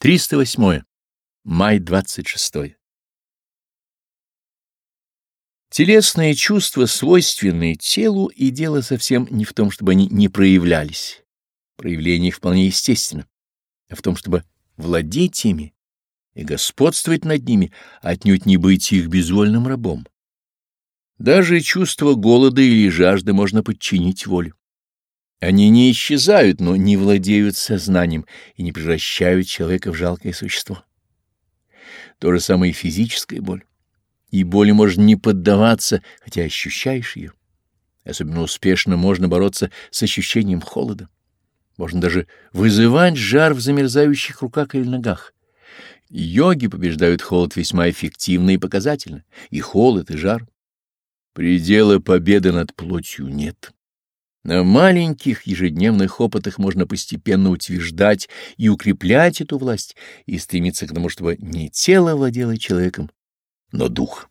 308. Май 26. Телесные чувства, свойственные телу, и дело совсем не в том, чтобы они не проявлялись. Проявление их вполне естественно, а в том, чтобы владеть ими и господствовать над ними, отнюдь не быть их безвольным рабом. Даже чувство голода или жажды можно подчинить волю. Они не исчезают, но не владеют сознанием и не превращают человека в жалкое существо. То же самое и физическая боль. И боли можно не поддаваться, хотя ощущаешь ее. Особенно успешно можно бороться с ощущением холода. Можно даже вызывать жар в замерзающих руках или ногах. Йоги побеждают холод весьма эффективно и показательно. И холод, и жар. Предела победы над плотью нет. На маленьких ежедневных опытах можно постепенно утверждать и укреплять эту власть и стремиться к тому, чтобы не тело владело человеком, но дух.